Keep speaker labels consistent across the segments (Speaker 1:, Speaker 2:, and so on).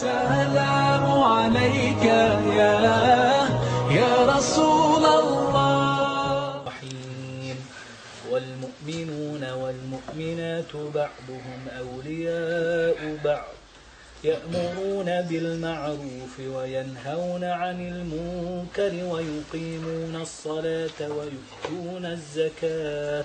Speaker 1: السلام عليك يا يا رسول الله.
Speaker 2: والمؤمنون والمؤمنات بعضهم أولياء بعض يأمرون بالمعروف وينهون عن المنكر ويقيمون الصلاة ويؤتون الزكاة.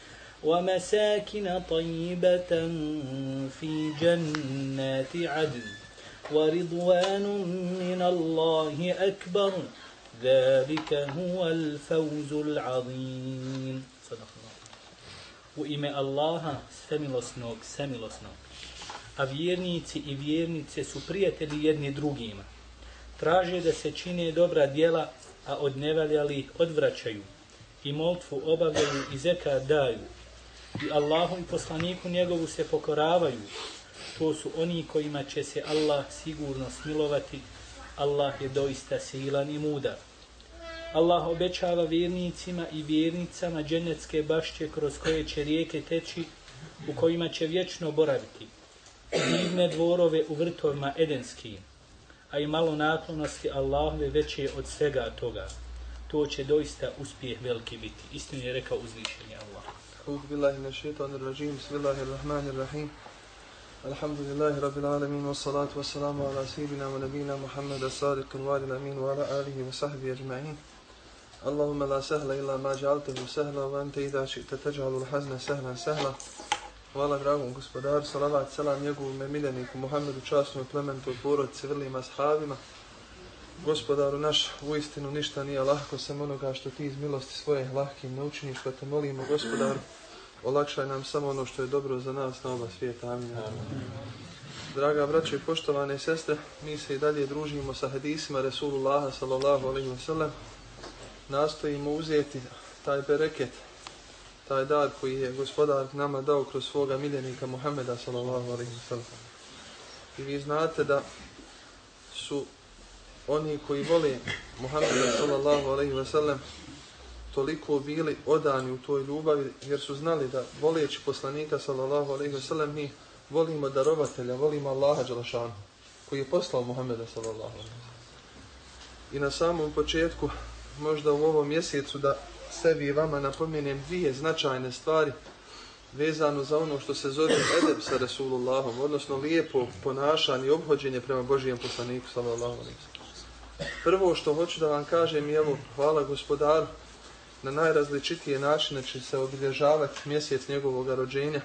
Speaker 2: ومساكن طيبة في جنات عدن ورضوان من الله أكبر ذلك هو الفوز العظيم صدق الله U ime Allaha, svemilosnog, samilosnog. A vjernici i vjernice su prijatelji jedni drugima. Traže da se čine dobra djela, a od nevaljali odvraćaju. I moltvu obavljaju i zeka daju i Allahu i poslaniku njegovu se pokoravaju, to su oni kojima će se Allah sigurno smilovati. Allah je doista silan i mudar. Allah obećava vjernicima i vjernicama dženecke bašće kroz koje će rijeke teći, u kojima će vječno boraviti. Divne dvorove u vrtovima edenskim, a i malo naklonosti Allahove veće od svega toga. To će doista uspjeh veliki biti. Istinu je rekao uzvišenje Allah.
Speaker 3: أعوذ بالله من الشيطان الرجيم بسم الله الرحمن الرحيم الحمد لله رب العالمين والصلاة والسلام على سيدنا ونبينا محمد الصادق الوالي الأمين وعلى آله وصحبه أجمعين اللهم لا سهل إلا ما جعلته سهلا وأنت إذا شئت تجعل الحزن سهلا سهلا Hvala dragom gospodaru, salavat, selam njegovom miljeniku Muhammedu, časnom plementu, porodici, vrlim ashabima. Gospodaru naš, u istinu ništa nije lahko, sem onoga što ti iz milosti svoje lahkim ne učiniš, pa te molimo, gospodaru, olakšaj nam samo ono što je dobro za nas na oba svijeta. Amin. Amin. Draga braćo i poštovane sestre, mi se i dalje družimo sa hadisima Resulullaha sallallahu alaihi wa sallam. Nastojimo uzeti taj bereket, taj dar koji je gospodar nama dao kroz svoga miljenika Muhammeda sallallahu alaihi wa sallam. I vi znate da su oni koji vole Muhammeda sallallahu alaihi wa sallam toliko bili odani u toj ljubavi jer su znali da voleći poslanika sallallahu alaihi wa sallam mi volimo darovatelja, volimo Allaha Đalašanu koji je poslao Muhammeda sallallahu alaihi wa. I na samom početku možda u ovom mjesecu da sebi i vama napomenem dvije značajne stvari vezano za ono što se zove edeb sa Rasulullahom, odnosno lijepo ponašanje i obhođenje prema Božijem poslaniku sallallahu alaihi wa sallam. Prvo što hoću da vam kažem je evo, hvala gospodaru, na najrazličitije načine će se obilježavati mjesec njegovog rođenja.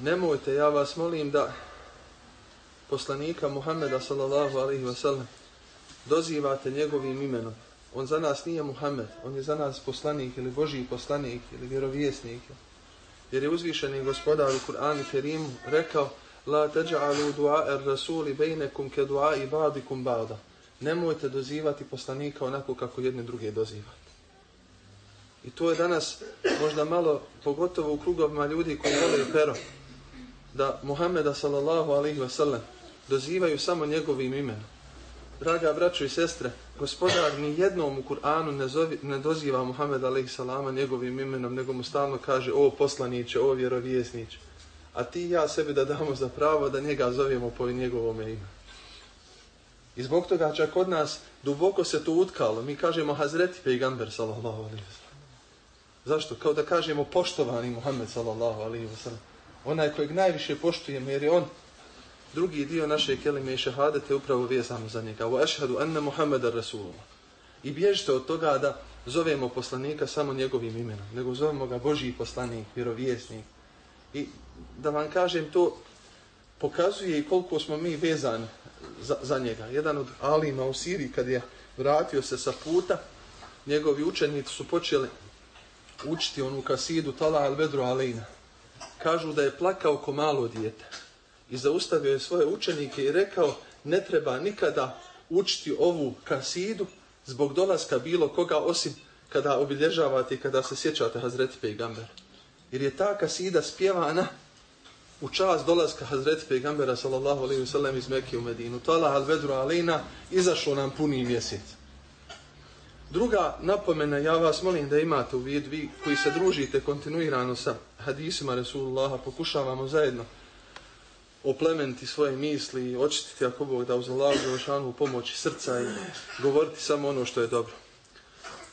Speaker 3: Nemojte, ja vas molim da poslanika Muhammeda sallallahu alaihi wasallam dozivate njegovim imenom. On za nas nije Muhammed, on je za nas poslanik ili Božiji poslanik ili vjerovjesnik. Jer je uzvišeni gospodar u Kur'anu Kerimu rekao la taj'alu du'a ar-rasuli bainakum ka du'a ba'dikum ba'da. Nemojte dozivati poslanika onako kako jedne druge dozivate. I to je danas možda malo, pogotovo u krugovima ljudi koji vole pero, da Muhameda sallallahu alaihi ve sellem dozivaju samo njegovim imenom. Draga braćo i sestre, gospodar ni jednom u Kur'anu ne, zovi, ne doziva Muhameda alaihi salama njegovim imenom, nego mu stalno kaže o poslaniće, o vjerovjesniće a ti i ja sebi da damo za pravo da njega zovemo po njegovom imenu. I zbog toga čak od nas duboko se to utkalo. Mi kažemo Hazreti Pejgamber sallallahu alaihi wasallam. Zašto? Kao da kažemo poštovani Muhammed sallallahu alaihi wa sallam. Onaj kojeg najviše poštujemo jer je on drugi dio naše kelime i šehadete upravo vezano za njega. Wa ašhadu anna Muhammeda Rasulullah. I bježite od toga da zovemo poslanika samo njegovim imenom, nego zovemo ga Božji poslanik, vjerovjesnik. I da vam kažem, to pokazuje i koliko smo mi vezani za, za njega. Jedan od alima u Siriji, kad je vratio se sa puta, njegovi učenici su počeli učiti onu kasidu Tala al Vedru Alina. Kažu da je plakao ko malo dijete. I zaustavio je svoje učenike i rekao, ne treba nikada učiti ovu kasidu zbog dolaska bilo koga osim kada obilježavate i kada se sjećate Hazreti Pejgambera. Jer je ta kasida spjevana u čas dolaska Hazreti Pegambera sallallahu alaihi wa sallam iz Mekke u Medinu. Tala al vedru alejna, izašlo nam puni mjesec. Druga napomena, ja vas molim da imate u vidu, vi koji se družite kontinuirano sa hadisima Resulullaha, pokušavamo zajedno oplementi svoje misli i očistiti ako Bog da uz Allah u pomoći srca i govoriti samo ono što je dobro.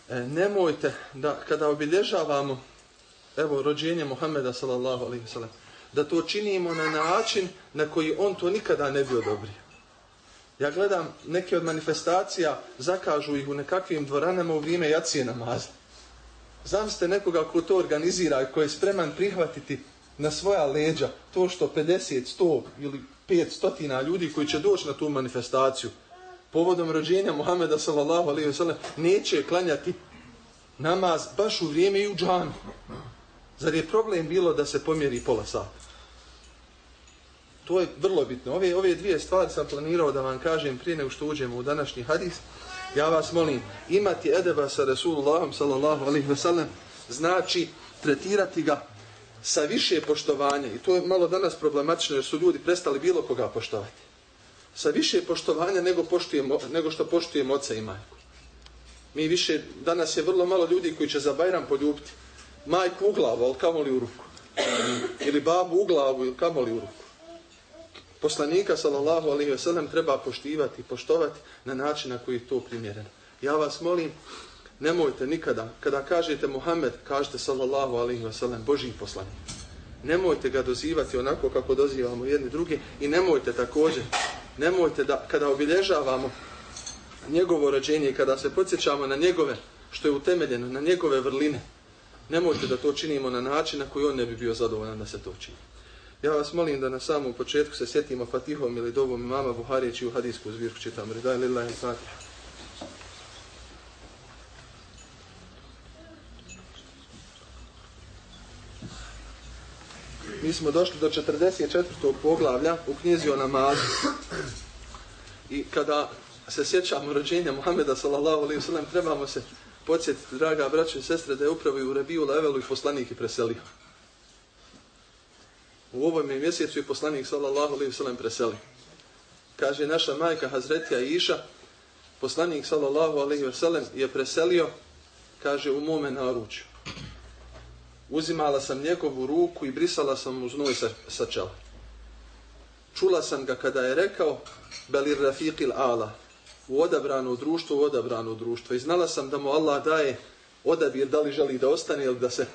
Speaker 3: E, nemojte da kada obilježavamo evo rođenje Muhammeda sallallahu alaihi sallam da to činimo na način na koji on to nikada ne bi odobrio. Ja gledam neke od manifestacija, zakažu ih u nekakvim dvoranama u vrijeme jacije namaza. Znam ste nekoga ko to organizira i ko je spreman prihvatiti na svoja leđa to što 50, 100 ili 500 ljudi koji će doći na tu manifestaciju povodom rođenja Muhameda sallallahu alaihi wa sallam neće klanjati namaz baš u vrijeme i u džami. Zar je problem bilo da se pomjeri pola sata? To je vrlo bitno. Ove, ove dvije stvari sam planirao da vam kažem prije nego što uđemo u današnji hadis. Ja vas molim, imati edeba sa Resulullahom sallallahu alaihi wa sallam znači tretirati ga sa više poštovanja. I to je malo danas problematično jer su ljudi prestali bilo koga poštovati. Sa više poštovanja nego, poštujemo, nego što poštujemo oca i majku. Mi više, danas je vrlo malo ljudi koji će za Bajram poljubiti majku u glavu, ali kamoli u ruku. Ili babu u glavu, ili kamoli u ruku. Poslanika, sallallahu alaihi ve sellem treba poštivati i poštovati na način na koji je to primjereno. Ja vas molim, nemojte nikada, kada kažete Muhammed, kažete sallallahu alaihi ve sellem, Boži poslanik. Nemojte ga dozivati onako kako dozivamo jedni drugi i nemojte također, nemojte da kada obilježavamo njegovo rođenje i kada se podsjećamo na njegove, što je utemeljeno, na njegove vrline, nemojte da to činimo na način na koji on ne bi bio zadovoljan da se to čini. Ja vas molim da na samom početku se sjetimo Fatihom ili dovom imama Buharijeći u hadijsku zbirku čitam. Redaj lillahi Fatiha. Mi smo došli do 44. poglavlja u knjizi o namazu. I kada se sjećamo rođenja Muhameda sallallahu alaihi ve sallam, trebamo se podsjetiti, draga braće i sestre, da je upravo i u Rebiju Levelu i poslanik i preselio. U ovom mjesecu i poslanik sallallahu alaihi ve sallam preseli. Kaže naša majka Hazretija Iša, poslanik sallallahu alaihi ve sallam je preselio, kaže, u mome naručju uzimala sam njegovu ruku i brisala sam mu znoj sa, sa čela. Čula sam ga kada je rekao Belir Rafiqil Ala u odabrano društvo, u odabrano društvo. I znala sam da mu Allah daje odabir da li želi da ostane ili da se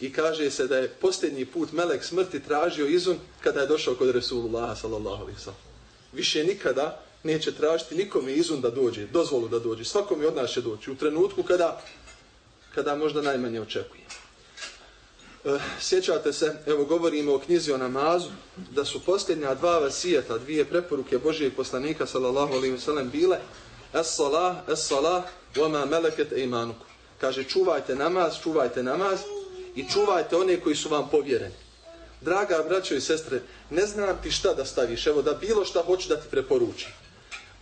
Speaker 3: i kaže se da je posljednji put melek smrti tražio izun kada je došao kod Resulullah sallallahu alaihi sallam. Više nikada neće tražiti nikome izun da dođe, dozvolu da dođe. Svakome od nas će doći u trenutku kada, kada možda najmanje očekuje. E, sjećate se, evo govorimo o knjizi o namazu, da su posljednja dva vasijeta, dvije preporuke Božijeg poslanika, sallallahu alaihi wa sallam, bile es salah, es salah, vama meleket e imanuku. Kaže, čuvajte namaz, čuvajte namaz i čuvajte one koji su vam povjereni. Draga braćo i sestre, ne znam ti šta da staviš, evo da bilo šta hoću da ti preporučim.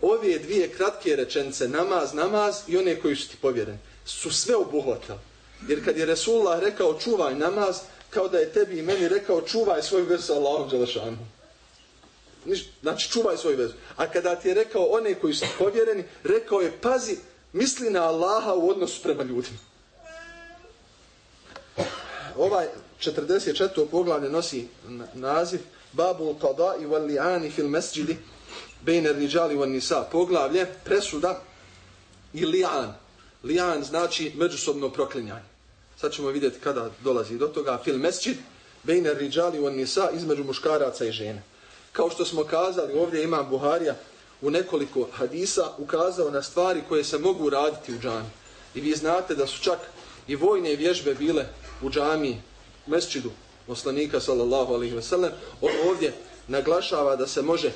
Speaker 3: Ove dvije kratke rečence, namaz, namaz i one koji su ti povjereni, su sve obuhvatali. Jer kad je Resulullah rekao čuvaj namaz, kao da je tebi i meni rekao čuvaj svoju vezu sa Allahom Đelešanu. Znači čuvaj svoju vezu. A kada ti je rekao one koji su povjereni, rekao je pazi, misli na Allaha u odnosu prema ljudima. Ovaj 44. poglavlje nosi naziv Babul Qada i Walli'ani fil mesđidi bejne riđali wal nisa. Poglavlje, presuda i li'an. Li'an znači međusobno proklinjanje. Sad ćemo vidjeti kada dolazi do toga. Fil mesčid, bejne riđali wal nisa, između muškaraca i žene. Kao što smo kazali, ovdje ima Buharija u nekoliko hadisa ukazao na stvari koje se mogu raditi u džami. I vi znate da su čak i vojne vježbe bile u džami, u mesčidu poslanika sallallahu alaihi ve sellem, on ovdje naglašava da se može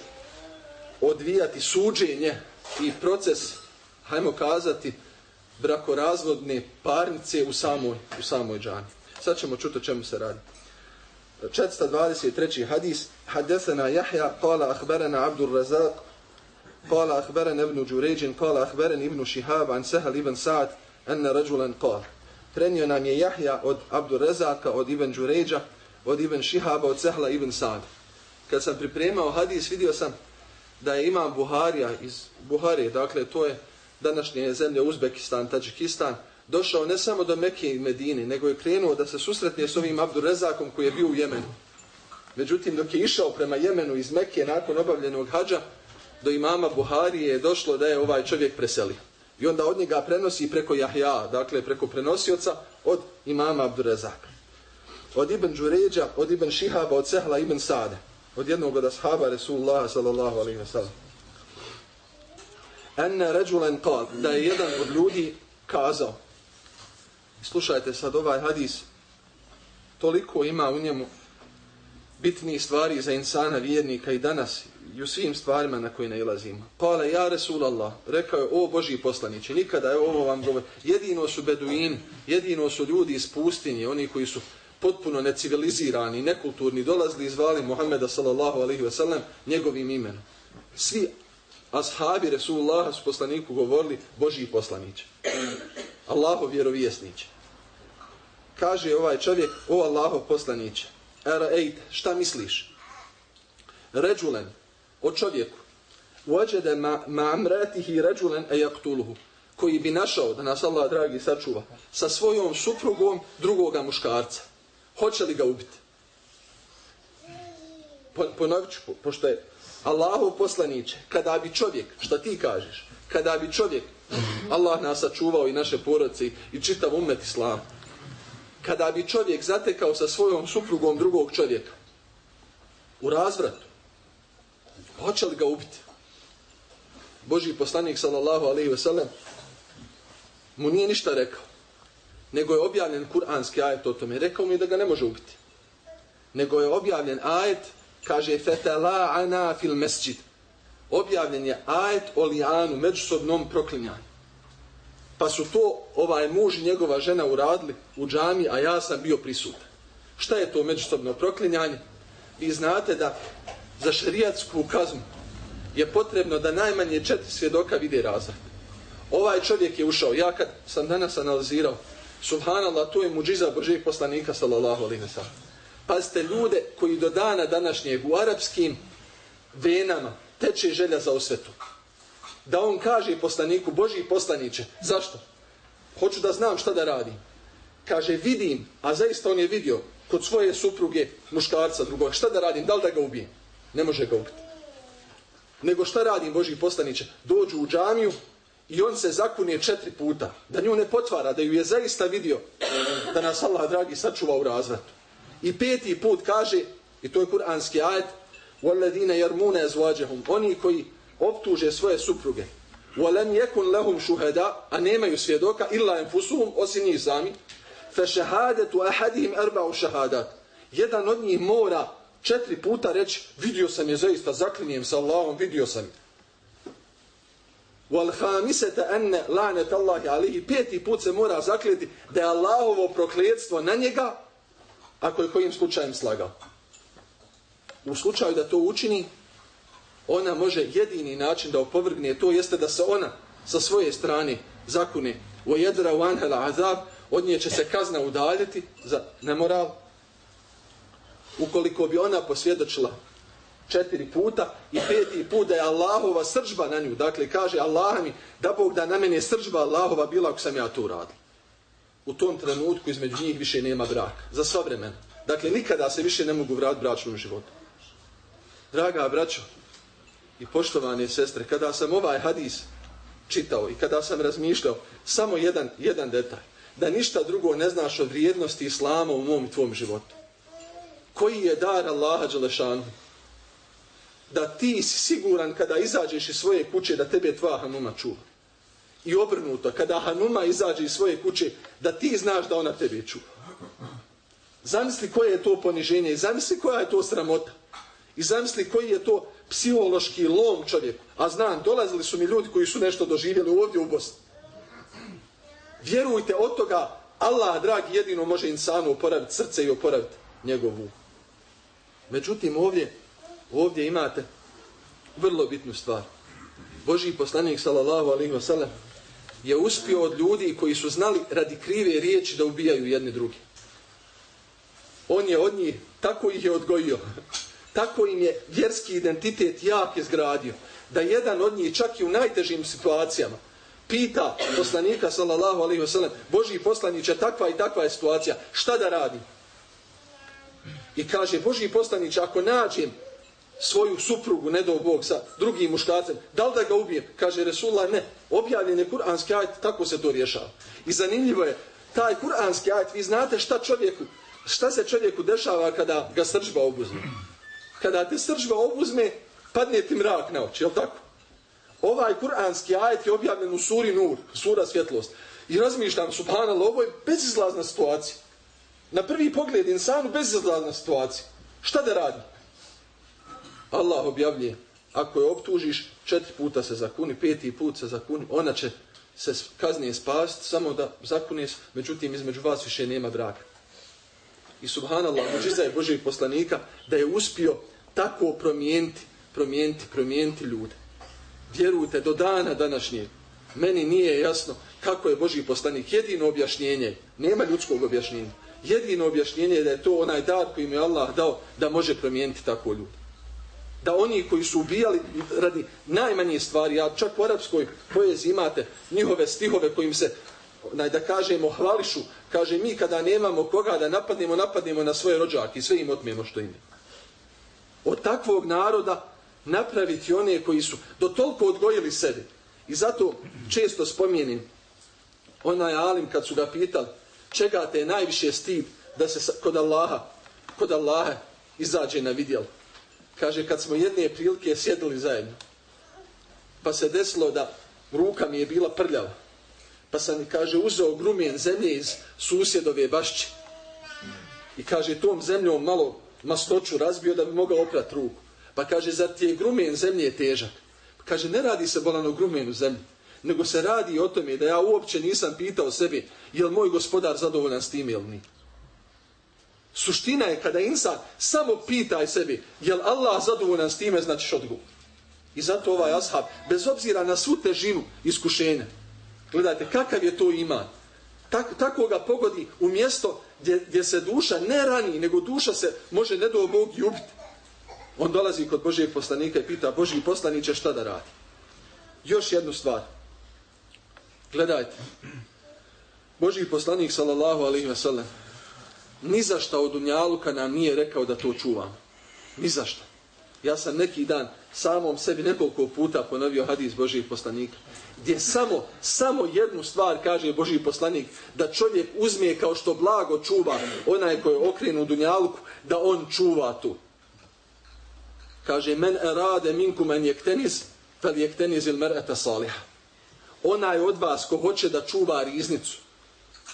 Speaker 3: odvijati suđenje i proces, hajmo kazati, brakorazvodne parnice u samoj, u samoj džani. Sad ćemo čuti o čemu se radi. 423. hadis Hadesena Jahja, kala ahberena Abdur Razak, kala ahberen ibn Đuređin, kala ahberen ibn Šihab, an sehal ibn Sa'd, enne ređulen kala prenio nam je Jahja od Abdurrezaka, od Ibn Đuređa, od Ibn Šihaba, od Sehla Ibn Sad. Kad sam pripremao hadis, vidio sam da je imam Buharija iz Buharije, dakle to je današnje zemlje Uzbekistan, Tadžikistan, došao ne samo do Mekke i Medine, nego je krenuo da se susretne s ovim Abdurrezakom koji je bio u Jemenu. Međutim, dok je išao prema Jemenu iz Mekke nakon obavljenog hađa, do imama Buharije je došlo da je ovaj čovjek preselio. I onda od njega prenosi preko Jahja, dakle preko prenosioca od imama Abdurrezaka. Od Ibn Đuređa, od Ibn Šihaba, od Sehla Ibn Sade. Od jednog od ashaba Resulullah sallallahu alaihi wa sallam. Enne ređulen kal, da je jedan od ljudi kazao. Slušajte sad ovaj hadis. Toliko ima u njemu bitnih stvari za insana vjernika i danas i u svim stvarima na koje nailazimo. Kale, ja Resulallah, rekao je, o Boži poslaniće, nikada je ovo vam govor, jedino su beduini, jedino su ljudi iz pustinje, oni koji su potpuno necivilizirani, nekulturni, dolazili i zvali Muhammeda sallallahu alaihi ve sellem njegovim imenom. Svi ashabi Resulullah su poslaniku govorili Boži poslaniće. Allaho vjerovjesniće. Kaže ovaj čovjek, o Allaho poslaniće, Era ejt, šta misliš? Ređulen, o čovjeku, uođede ma, ma amratihi ređulen e jaktuluhu, koji bi našao, da nas Allah dragi sačuva, sa svojom suprugom drugoga muškarca. Hoće li ga ubiti? Po, ponovit ću, po, pošto je Allahu poslaniće, kada bi čovjek, šta ti kažeš, kada bi čovjek, Allah nas sačuvao i naše porodice i čitav umet islam, kada bi čovjek zatekao sa svojom suprugom drugog čovjeka u razvratu, hoće li ga ubiti? Boži poslanik sallallahu alaihi wasallam mu nije ništa rekao, nego je objavljen kuranski ajet o tome. Rekao mi da ga ne može ubiti. Nego je objavljen ajet, kaže fetala ana fil mesjid. Objavljen je ajet o lijanu, međusobnom proklinjanju. Pa su to ovaj muž i njegova žena uradili u džami, a ja sam bio prisutan. Šta je to međusobno proklinjanje? Vi znate da za šerijatsku kaznu je potrebno da najmanje četiri svjedoka vide razred. Ovaj čovjek je ušao, ja kad sam danas analizirao, subhanallah, to je muđiza Božijeg poslanika, sallallahu alaihi wa sallam. Pazite, ljude koji do dana današnjeg u arapskim venama teče želja za osvetu da on kaže poslaniku, Boži poslaniće, zašto? Hoću da znam šta da radim. Kaže, vidim, a zaista on je vidio kod svoje supruge, muškarca drugog, šta da radim, da li da ga ubijem? Ne može ga ubiti. Nego šta radim, Boži poslaniće? Dođu u džamiju i on se zakunije četiri puta, da nju ne potvara, da ju je zaista vidio, da nas Allah, dragi, sačuva u razvratu. I peti put kaže, i to je kuranski ajet, وَالَّذِينَ يَرْمُونَ أَزْوَاجَهُمْ Oni koji optuže svoje supruge. وَلَمْ يَكُنْ لَهُمْ شُهَدَا A nemaju svjedoka illa enfusuhum osim njih sami. فَشَهَادَتُ أَحَدِهِمْ أَرْبَعُ شَهَادَاتِ Jedan od njih mora četiri puta reći vidio sam je zaista, zaklinjem sa Allahom, vidio sam je. وَالْحَامِسَتَ an la'nat Allahi alayhi Peti put se mora zakliti da je Allahovo prokljedstvo na njega, ako je kojim slučajem slagao. U slučaju da to učini, ona može jedini način da opovrgne, to jeste da se ona sa svoje strane zakune وَيَدْرَ وَانْهَ الْعَذَابِ Od nje će se kazna udaljiti za nemoral, Ukoliko bi ona posvjedočila četiri puta i peti put da je Allahova sržba na nju, dakle kaže Allah mi da Bog da na mene sržba Allahova bila ako sam ja to uradio. U tom trenutku između njih više nema braka. Za sva vremena. Dakle, nikada se više ne mogu vratiti bračnom životu. Draga braćo, i poštovane sestre, kada sam ovaj hadis čitao i kada sam razmišljao, samo jedan, jedan detalj, da ništa drugo ne znaš o vrijednosti Islama u mom i tvom životu. Koji je dar Allaha Đelešanu? Da ti si siguran kada izađeš iz svoje kuće da tebe tvoja Hanuma čuva. I obrnuto, kada Hanuma izađe iz svoje kuće, da ti znaš da ona tebe čuva. Zamisli koje je to poniženje i zamisli koja je to sramota. I zamisli koji je to psihološki lom čovjeku. A znam, dolazili su mi ljudi koji su nešto doživjeli ovdje u Bosni. Vjerujte, od toga Allah, dragi, jedino može insanu oporaviti srce i oporaviti njegovu. Međutim, ovdje, ovdje imate vrlo bitnu stvar. Boži poslanik sallallahu alaihi wasallam, je uspio od ljudi koji su znali radi krive riječi da ubijaju jedni drugi. On je od njih, tako ih je odgojio, tako im je vjerski identitet jak izgradio, da jedan od njih čak i u najtežim situacijama pita poslanika sallallahu alaihi wa sallam, Boži poslaniće, takva i takva je situacija, šta da radi? I kaže, Boži poslanić, ako nađem svoju suprugu, ne do Bog, sa drugim muškacem, da li da ga ubijem? Kaže Resulullah, ne. Objavljen je kuranski ajt, tako se to rješava. I zanimljivo je, taj kuranski ajt, vi znate šta čovjeku, šta se čovjeku dešava kada ga sržba obuzme? Kada te sržba obuzme, padne ti mrak na oči, je tako? Ovaj kuranski ajt je objavljen u suri Nur, sura svjetlost. I razmišljam, subhanallah, ovo je bezizlazna situacija. Na prvi pogled, insanu bezizlazna situacija. Šta da radi? Allah objavljuje, ako je optužiš, četiri puta se zakuni, peti put se zakuni, ona će se kaznije spasti, samo da zakuni, međutim, između vas više nema braka. I subhanallah, muđiza je Božeg poslanika da je uspio tako promijeniti, promijeniti, promijeniti ljude. Vjerujte, do dana današnjeg, meni nije jasno kako je Boži poslanik. Jedino objašnjenje, nema ljudskog objašnjenja, jedino objašnjenje je da je to onaj dar koji mi je Allah dao da može promijeniti tako ljude da oni koji su ubijali radi najmanje stvari, a čak u arapskoj poeziji imate njihove stihove kojim se, naj da kažemo, hvališu, kaže mi kada nemamo koga da napadnemo, napadnemo na svoje rođake i sve im otmijemo što ime. Od takvog naroda napraviti one koji su do toliko odgojili sebe. I zato često spomijenim onaj alim kad su ga pitali čega te je najviše stid da se kod Allaha, kod Allaha izađe na vidjelo kaže, kad smo jedne prilike sjedili zajedno, pa se desilo da ruka mi je bila prljava, pa sam, kaže, uzeo grumen zemlje iz susjedove bašće i kaže, tom zemljom malo masnoću razbio da bi mogao oprati ruku. Pa kaže, za ti je grumen zemlje težak? Pa kaže, ne radi se bolan o grumenu zemlji, nego se radi o tome da ja uopće nisam pitao sebi, je li moj gospodar zadovoljan s tim ili nije. Suština je kada insan samo pitaj sebi, je li Allah zadovoljan s time, znači što odgovor. I zato ovaj ashab, bez obzira na svu težinu iskušenja, gledajte kakav je to iman. Tak, tako ga pogodi u mjesto gdje, gdje se duša ne rani, nego duša se može ne do Bog ljubiti. On dolazi kod Božijeg poslanika i pita, Božiji poslaniće šta da radi? Još jednu stvar. Gledajte. Božiji poslanik, sallallahu alaihi ve sellem ni za šta od Dunjaluka nam nije rekao da to čuvam. Ni za šta. Ja sam neki dan samom sebi nekoliko puta ponovio hadis Božijeg poslanika, gdje samo, samo jednu stvar kaže Božiji poslanik, da čovjek uzme kao što blago čuva onaj koji je okrenu Dunjaluku, da on čuva tu. Kaže, men erade minkum an jekteniz, fel jekteniz il mer'eta saliha. Onaj od vas ko hoće da čuva riznicu,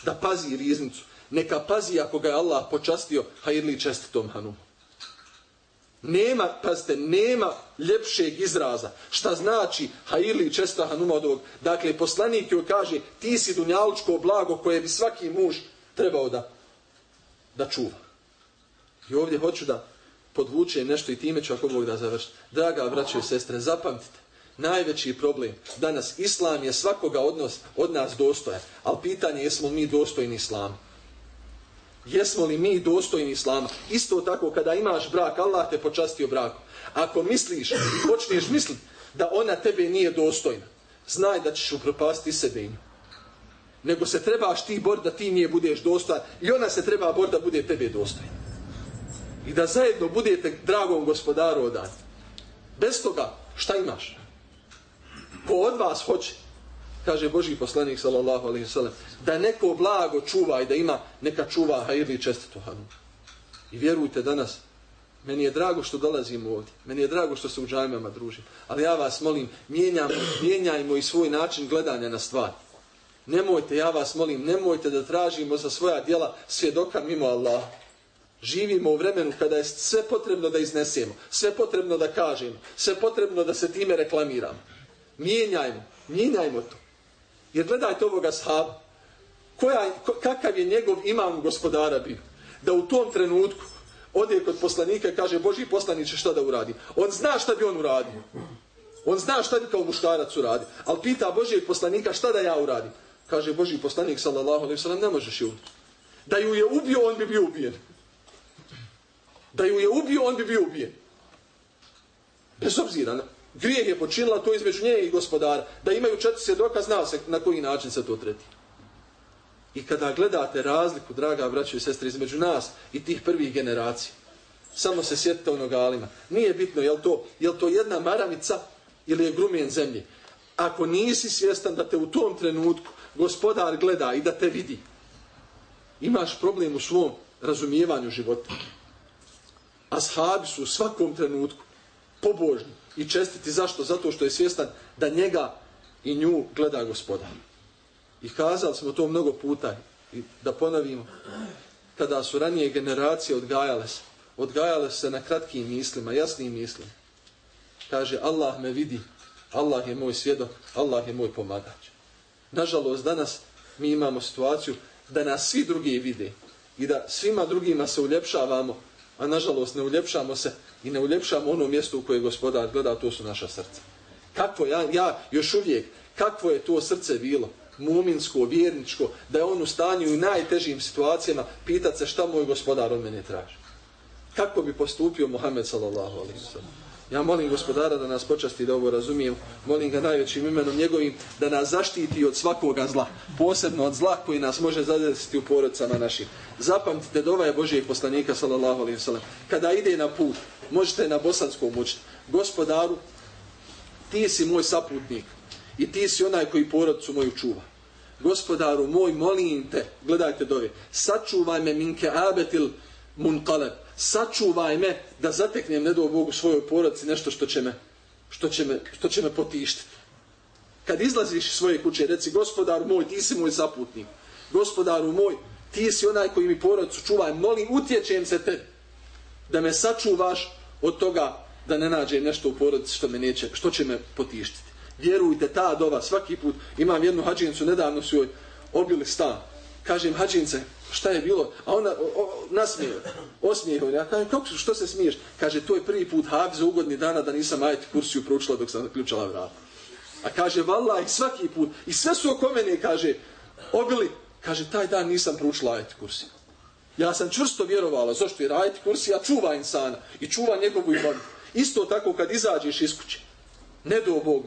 Speaker 3: da pazi riznicu, neka pazi ako ga je Allah počastio hajirli čestitom hanumom. Nema, pazite, nema ljepšeg izraza. Šta znači hajirli čestita hanuma od ovog? Dakle, poslanik joj kaže, ti si dunjalučko blago koje bi svaki muž trebao da, da čuva. I ovdje hoću da podvuče nešto i time ću ako Bog da završi. Draga braće i sestre, zapamtite, najveći problem danas, islam je svakoga odnos od nas dostojan, ali pitanje je jesmo mi dostojni islama. Jesmo li mi dostojni islama? Isto tako kada imaš brak, Allah te počastio brakom. Ako misliš, počneš misliti da ona tebe nije dostojna, znaj da ćeš upropasti sebe im. Nego se trebaš ti bor da ti nije budeš dostojan i ona se treba bor da bude tebe dostojna. I da zajedno budete dragom gospodaru odan. Bez toga, šta imaš? Ko od vas hoće kaže Boži poslanik sallallahu alaihi sallam, da neko blago čuva i da ima neka čuva hajirli čestitu hanu. I vjerujte danas, meni je drago što dolazim ovdje, meni je drago što se u džajmama družim, ali ja vas molim, mijenjam, mijenjajmo i svoj način gledanja na stvar. Nemojte, ja vas molim, nemojte da tražimo za svoja djela svjedoka mimo Allah. Živimo u vremenu kada je sve potrebno da iznesemo, sve potrebno da kažemo, sve potrebno da se time reklamiramo. Mijenjajmo, mijenjajmo to. Jer gledajte ovoga sahaba. Koja, kakav je njegov imam gospodara bio? Da u tom trenutku ode kod poslanika i kaže Boži poslaniće šta da uradi. On zna šta bi on uradio. On zna šta bi kao muškarac uradi. Ali pita Božijeg poslanika šta da ja uradim. Kaže Božji poslanik sallallahu alaihi sallam ne možeš ju. Da ju je ubio, on bi bio ubijen. Da ju je ubio, on bi bio ubijen. Bez obzira. Grijeh je počinila to između nje i gospodara. Da imaju četiri svjedoka, zna se na koji način se to treti. I kada gledate razliku, draga braćo i sestre, između nas i tih prvih generacija, samo se sjetite onog alima. Nije bitno je li to, je li to jedna maramica ili je grumijen zemlje. Ako nisi svjestan da te u tom trenutku gospodar gleda i da te vidi, imaš problem u svom razumijevanju života. Ashabi su u svakom trenutku pobožni i čestiti. Zašto? Zato što je svjestan da njega i nju gleda gospoda. I kazali smo to mnogo puta i da ponovimo. Kada su ranije generacije odgajale se, odgajale se na kratkim mislima, jasnim mislima. Kaže, Allah me vidi, Allah je moj svjedok, Allah je moj pomagač. Nažalost, danas mi imamo situaciju da nas svi drugi vide i da svima drugima se uljepšavamo, a nažalost ne uljepšamo se i ne uljepšamo ono mjesto u koje gospodar gleda, to su naša srca. Kako ja, ja još uvijek, kakvo je to srce bilo? muminsko, vjerničko, da je on u stanju i najtežim situacijama pitat se šta moj gospodar od mene traži. Kako bi postupio Muhammed sallallahu alaihi sallam? Ja molim gospodara da nas počasti da ovo razumijem. Molim ga najvećim imenom njegovim da nas zaštiti od svakoga zla. Posebno od zla koji nas može zadesiti u porodcama našim. Zapamtite da ovaj je Božijeg poslanika sallallahu alaihi sallam. Kada ide na put, možete na bosanskom učiti. Gospodaru, ti si moj saputnik i ti si onaj koji porodcu moju čuva. Gospodaru moj, molim te, gledajte dove, sačuvaj me minke abetil munqaleb, sačuvaj me da zateknem ne do Bogu svojoj porodci nešto što će me, što će me, što će me potištiti. Kad izlaziš iz svoje kuće, reci, gospodaru moj, ti si moj saputnik. Gospodaru moj, ti si onaj koji mi porodcu čuvaj, molim, utječem se te da me sačuvaš od toga da ne nađe nešto u porodici što me neće, što će me potištiti. Vjerujte ta dova svaki put imam jednu hađinicu nedavno su joj obili stan. Kažem hađinice šta je bilo? A ona o, o, nasmije osmije ja kažem kako što se smiješ? Kaže to je prvi put hafiz ugodni dana da nisam ajit kursiju proučila dok sam zaključala vrata. a kaže valla i svaki put. I sve su oko mene kaže obili. Kaže taj dan nisam proučila ajit kursiju ja sam čvrsto vjerovala zašto je ajit kursija čuva insana i čuva njegovu imovinu isto tako kad izađeš iz kuće Ne do Bog.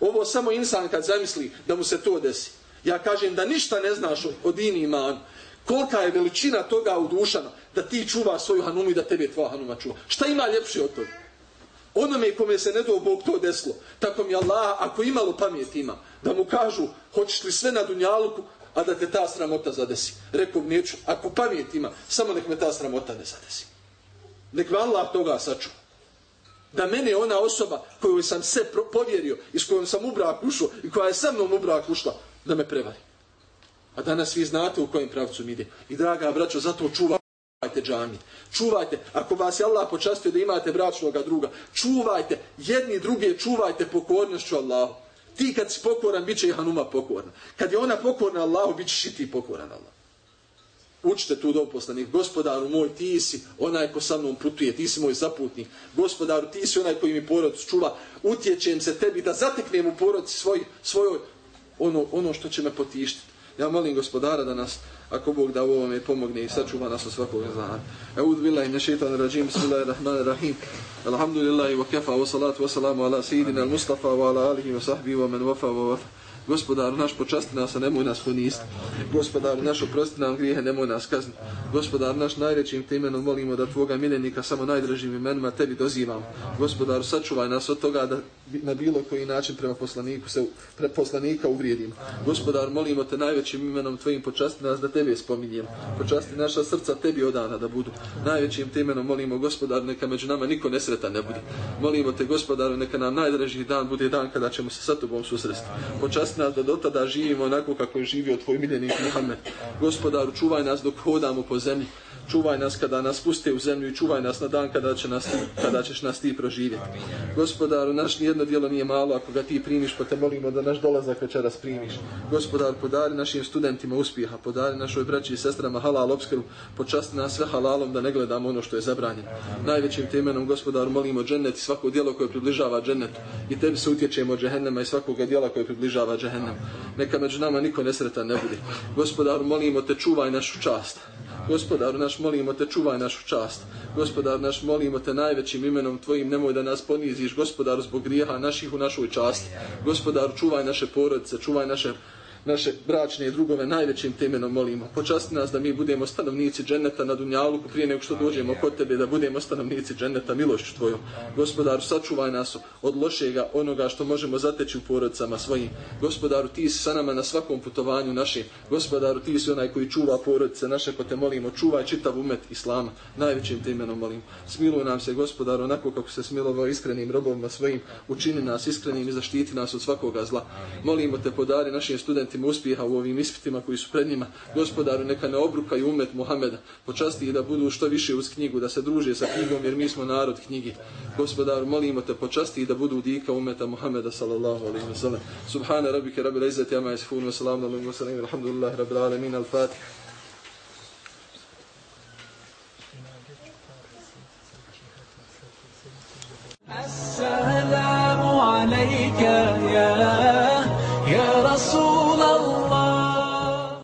Speaker 3: Ovo samo insan kad zamisli da mu se to desi. Ja kažem da ništa ne znaš od ini imanu. Kolika je veličina toga u dušama da ti čuva svoju hanumu i da tebe tvoja hanuma čuva. Šta ima ljepše od toga? Onome kome se ne do Bog to desilo. Tako mi Allah, ako imalo pamet ima, da mu kažu, hoćeš li sve na dunjaluku, a da te ta sramota zadesi. Rekao neću, ako pamet ima, samo nek me ta sramota ne zadesi. Nek me Allah toga sačuva da mene ona osoba koju sam se povjerio i s kojom sam u brak ušao i koja je sa mnom u brak ušla, da me prevari. A danas vi znate u kojem pravcu mi ide. I draga braćo, zato čuvajte džami. Čuvajte, ako vas je Allah počastio da imate bračnog druga, čuvajte, jedni druge čuvajte pokornošću Allahu. Ti kad si pokoran, bit će i Hanuma pokorna. Kad je ona pokorna Allahu, bit ćeš i ti pokoran Allah učite tu do poslanik, gospodaru moj, ti si onaj ko sa mnom putuje, ti si moj zaputnik, gospodaru, ti si onaj koji mi porod čuva, utječem se tebi da zateknem u porod svoj, svojoj ono, ono što će me potištiti. Ja molim gospodara da nas, ako Bog da u ovome pomogne i sačuva nas od svakog zana. Eud billahi ne šeitan rajim, bismillahirrahmanirrahim. Alhamdulillahi wa kafa, wa salatu wa salamu ala sejidina al-Mustafa, wa ala alihi wa sahbihi, wa man wafa, wa wafa. Gospodar naš počasti nas, a nemoj nas ponist. Gospodar naš oprosti nam grijehe, nemoj nas kazni. Gospodar naš najrećim te imenom molimo da tvoga miljenika samo najdražim imenima tebi dozivam. Gospodaru sačuvaj nas od toga da na bilo koji način prema poslaniku se pre poslanika uvrijedim. Gospodar, molimo te najvećim imenom tvojim počasti nas da tebe spominjem. Počasti naša srca tebi odana da budu. Najvećim te imenom molimo gospodar neka među nama niko nesreta ne bude. Molimo te gospodaru neka nam najdraži dan bude dan kada ćemo se sa tobom susresti. Počasti nas da do tada živimo onako kako je živio tvoj miljenik Muhammed. Gospodaru, čuvaj nas dok hodamo po zemlji čuvaj nas kada nas puste u zemlju i čuvaj nas na dan kada, će nas, kada ćeš nas ti proživjeti. Gospodaru, naš nijedno dijelo nije malo ako ga ti primiš, pa te molimo da naš dolazak večeras primiš. Gospodar, podari našim studentima uspjeha, podari našoj braći i sestrama halal obskrbu, počasti nas sve halalom da ne gledamo ono što je zabranjeno. Najvećim temenom, gospodaru, molimo džennet i svako dijelo koje približava džennetu i tebi se utječemo od džehennema i svakog dijela koje približava džehennem. Neka među nama niko nesretan ne bude. Gospodaru, molimo te, čuvaj našu čast. Gospodaru naš, molimo te, čuvaj našu čast. Gospodar naš, molimo te najvećim imenom Tvojim, nemoj da nas poniziš, gospodaru, zbog grijeha naših u našoj časti. Gospodaru, čuvaj naše porodice, čuvaj naše naše bračne i drugove najvećim temenom molimo. Počasti nas da mi budemo stanovnici dženeta na Dunjaluku prije nego što dođemo kod tebe, da budemo stanovnici dženeta milošću tvojom. Gospodaru, sačuvaj nas od lošega onoga što možemo zateći u porodicama svojim. Gospodaru, ti si sa nama na svakom putovanju našim. Gospodaru, ti si onaj koji čuva porodice naše, ko te molimo, čuvaj čitav umet Islama. Najvećim temenom molimo. Smiluj nam se, gospodaru, onako kako se smilovao iskrenim robovima svojim. Učini nas iskrenim i zaštiti nas od svakoga zla. Molimo te, podari našim studentima studentima uspjeha u ovim ispitima koji su pred njima. Gospodaru, neka ne obrukaju umet Muhameda. Počasti ih da budu što više uz knjigu, da se druže sa knjigom, jer mi smo narod knjigi. Gospodaru, molimo te, počasti ih da budu dika umeta Muhameda, sallallahu alaihi wa sallam. Subhana rabbike, rabbil izzati, ama yasifun, wa salamu alaihi wa sallam, alhamdulillahi, rabbil alamin, al-fatih.
Speaker 1: السلام عليك يا يا رسول